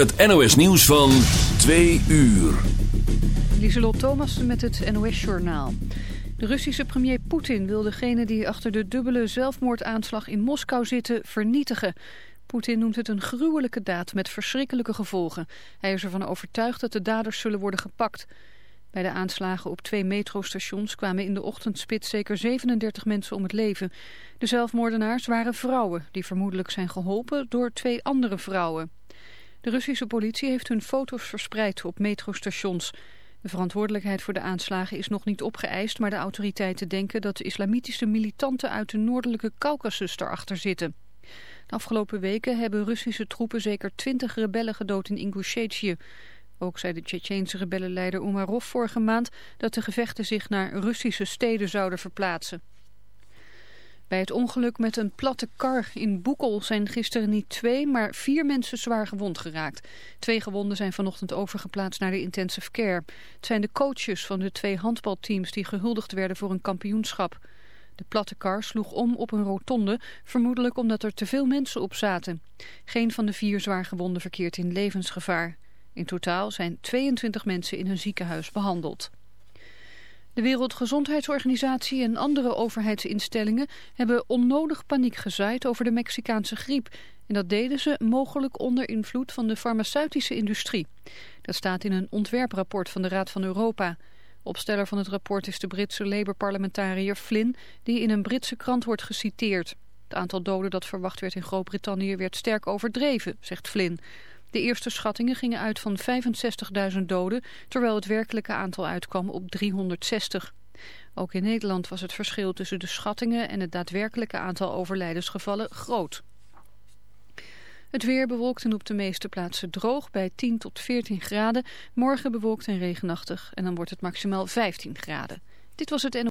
het NOS nieuws van 2 uur. Lieselot Thomas met het NOS-journaal. De Russische premier Poetin wil degene die achter de dubbele zelfmoordaanslag in Moskou zitten vernietigen. Poetin noemt het een gruwelijke daad met verschrikkelijke gevolgen. Hij is ervan overtuigd dat de daders zullen worden gepakt. Bij de aanslagen op twee metrostations kwamen in de ochtendspit zeker 37 mensen om het leven. De zelfmoordenaars waren vrouwen die vermoedelijk zijn geholpen door twee andere vrouwen. De Russische politie heeft hun foto's verspreid op metrostations. De verantwoordelijkheid voor de aanslagen is nog niet opgeëist, maar de autoriteiten denken dat islamitische militanten uit de noordelijke Caucasus erachter zitten. De afgelopen weken hebben Russische troepen zeker twintig rebellen gedood in Ingushetie. Ook zei de Tsjetsjeense rebellenleider Umarov vorige maand dat de gevechten zich naar Russische steden zouden verplaatsen. Bij het ongeluk met een platte kar in Boekel zijn gisteren niet twee, maar vier mensen zwaar gewond geraakt. Twee gewonden zijn vanochtend overgeplaatst naar de intensive care. Het zijn de coaches van de twee handbalteams die gehuldigd werden voor een kampioenschap. De platte kar sloeg om op een rotonde, vermoedelijk omdat er te veel mensen op zaten. Geen van de vier zwaargewonden verkeert in levensgevaar. In totaal zijn 22 mensen in een ziekenhuis behandeld. De Wereldgezondheidsorganisatie en andere overheidsinstellingen hebben onnodig paniek gezaaid over de Mexicaanse griep. En dat deden ze mogelijk onder invloed van de farmaceutische industrie. Dat staat in een ontwerprapport van de Raad van Europa. Opsteller van het rapport is de Britse Labour-parlementariër Flynn, die in een Britse krant wordt geciteerd. Het aantal doden dat verwacht werd in Groot-Brittannië werd sterk overdreven, zegt Flynn. De eerste schattingen gingen uit van 65.000 doden, terwijl het werkelijke aantal uitkwam op 360. Ook in Nederland was het verschil tussen de schattingen en het daadwerkelijke aantal overlijdensgevallen groot. Het weer bewolkt en op de meeste plaatsen droog bij 10 tot 14 graden. Morgen bewolkt en regenachtig en dan wordt het maximaal 15 graden. Dit was het NO.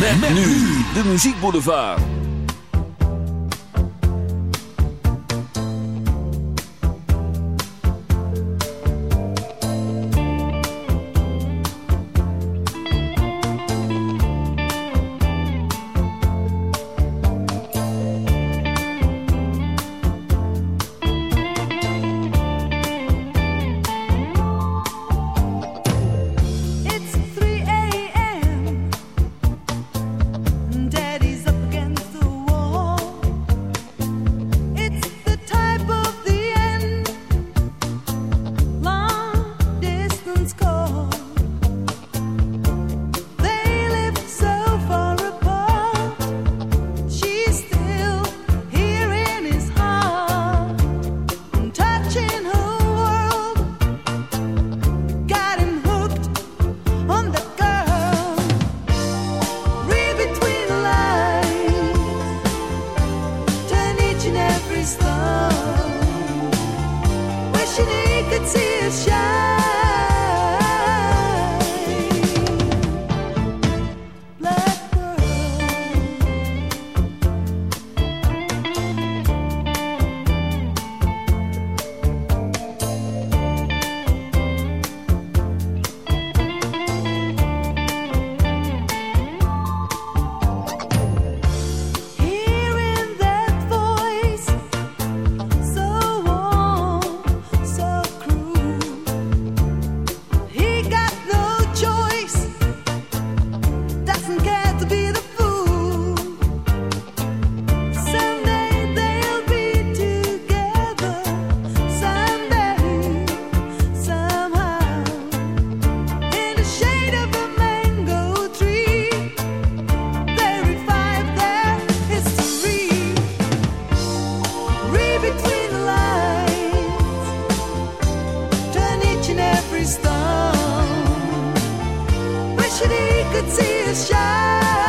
Met, met nu de muziekboulevard. tears shine.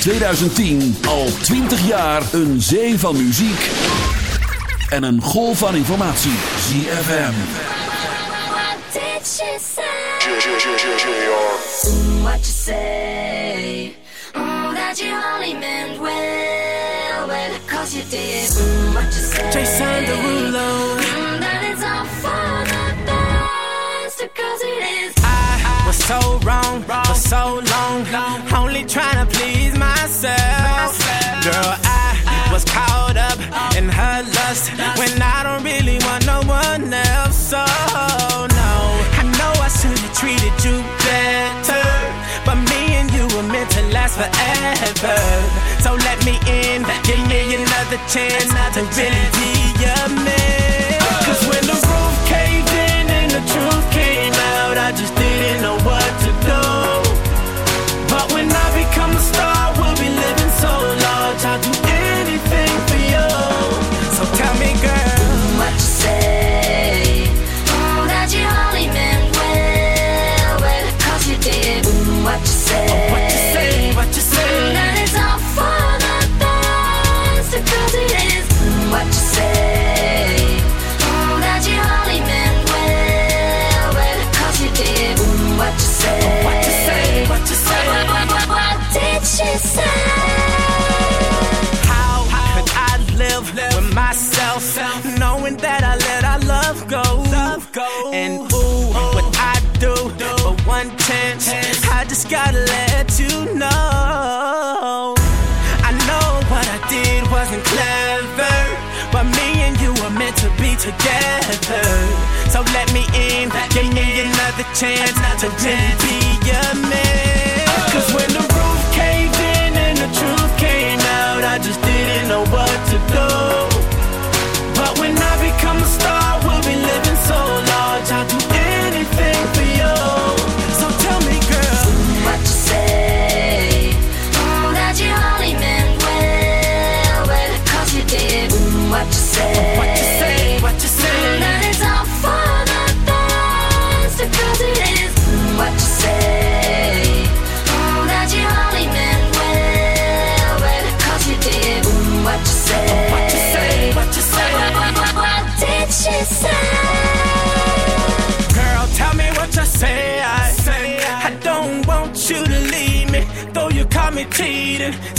2010 al 20 jaar een zee van muziek. En een golf van informatie. ZFM. What say? You well, you did. I was so so long, please myself. Girl, I was caught up in her lust when I don't really want no one else. So no, I know I should have treated you better, but me and you were meant to last forever. So let me in, give me another chance to really be your man. Just gotta let you know. I know what I did wasn't clever, but me and you were meant to be together. So let me in, give me another chance to really be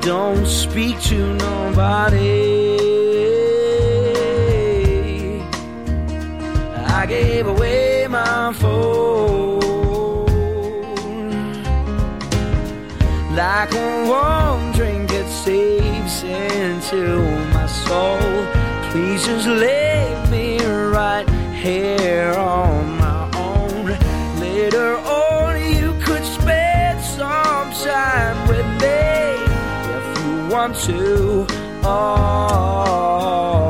Don't speak to nobody. I gave away my phone like a warm drink it saves into my soul. Please just leave me right here on my own. Later want to. Oh,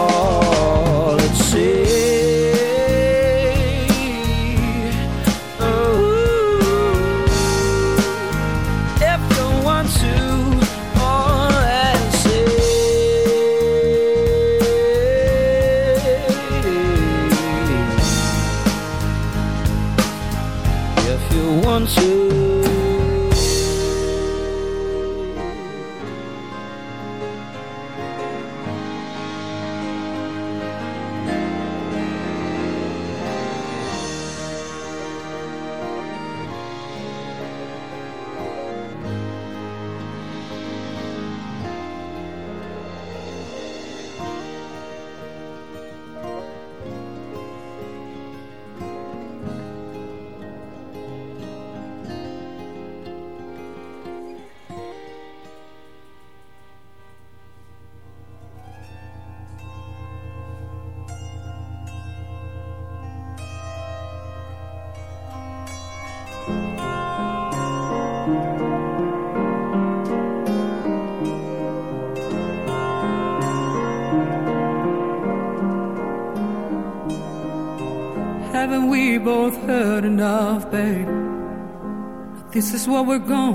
what we're gonna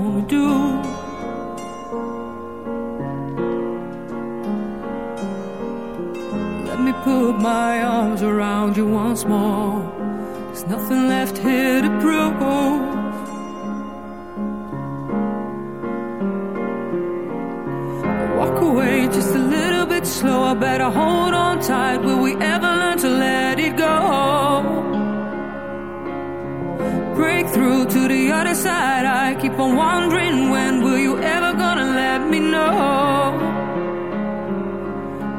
Break through to the other side. I keep on wondering when will you ever gonna let me know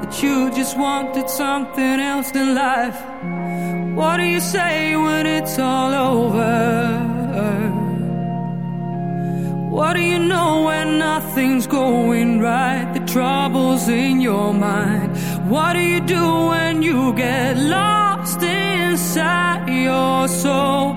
that you just wanted something else than life. What do you say when it's all over? What do you know when nothing's going right? The trouble's in your mind. What do you do when you get lost inside your soul?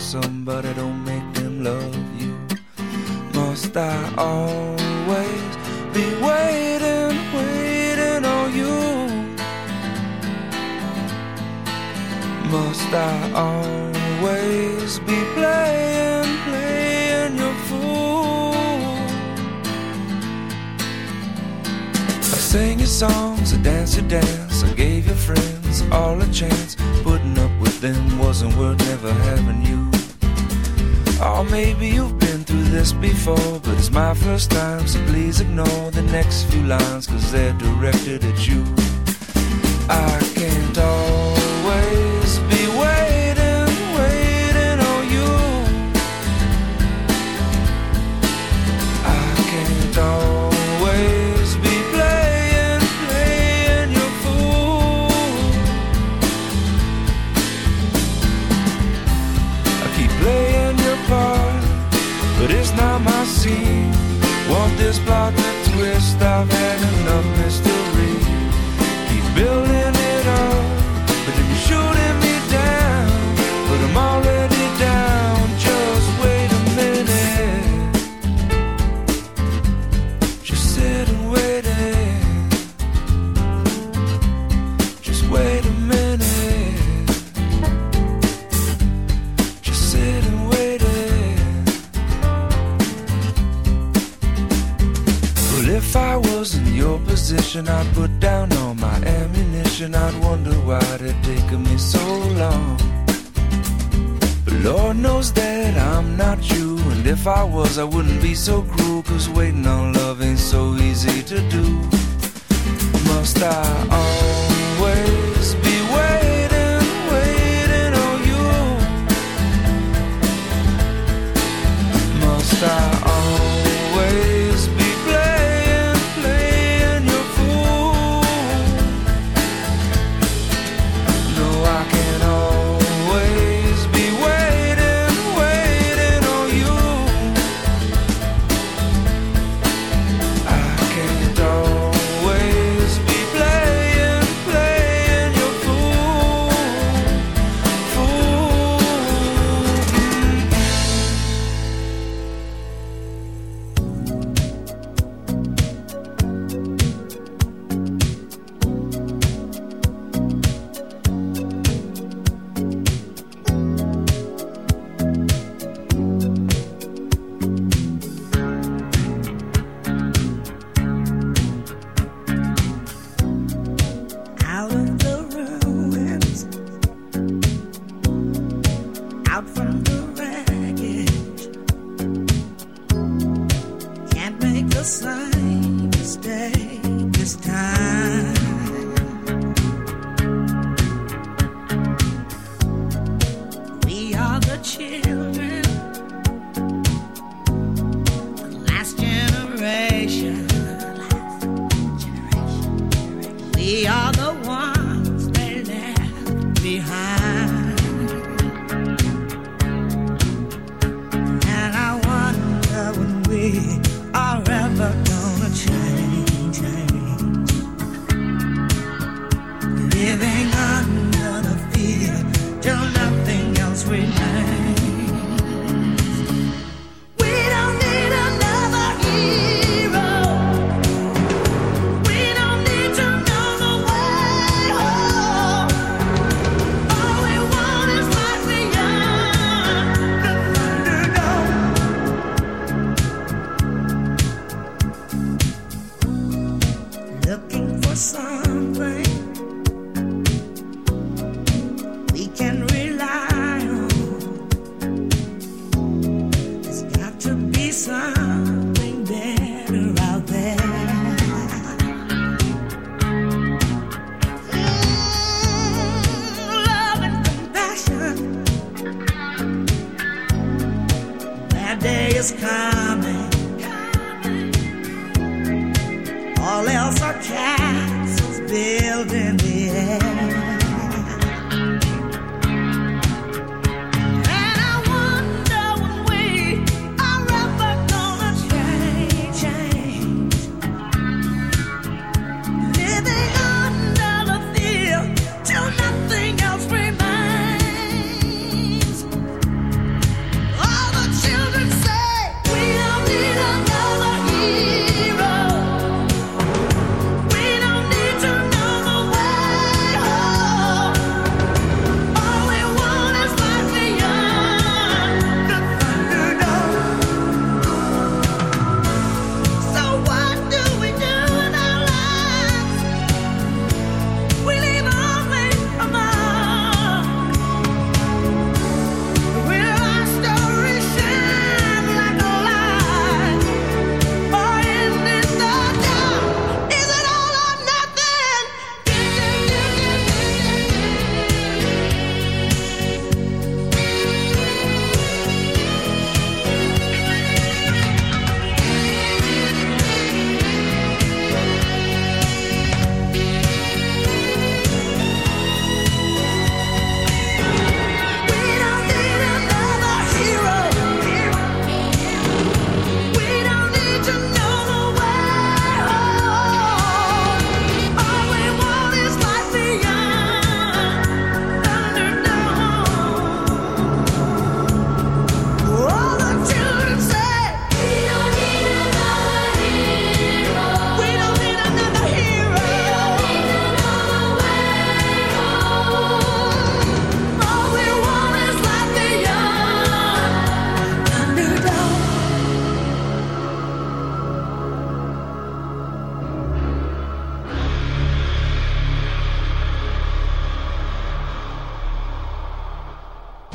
somebody don't and up, Mr. from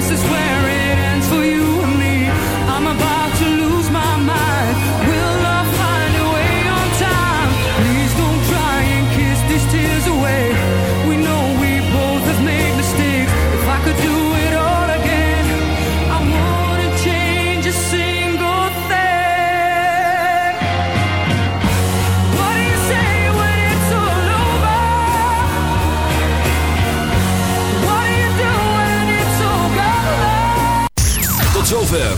this is where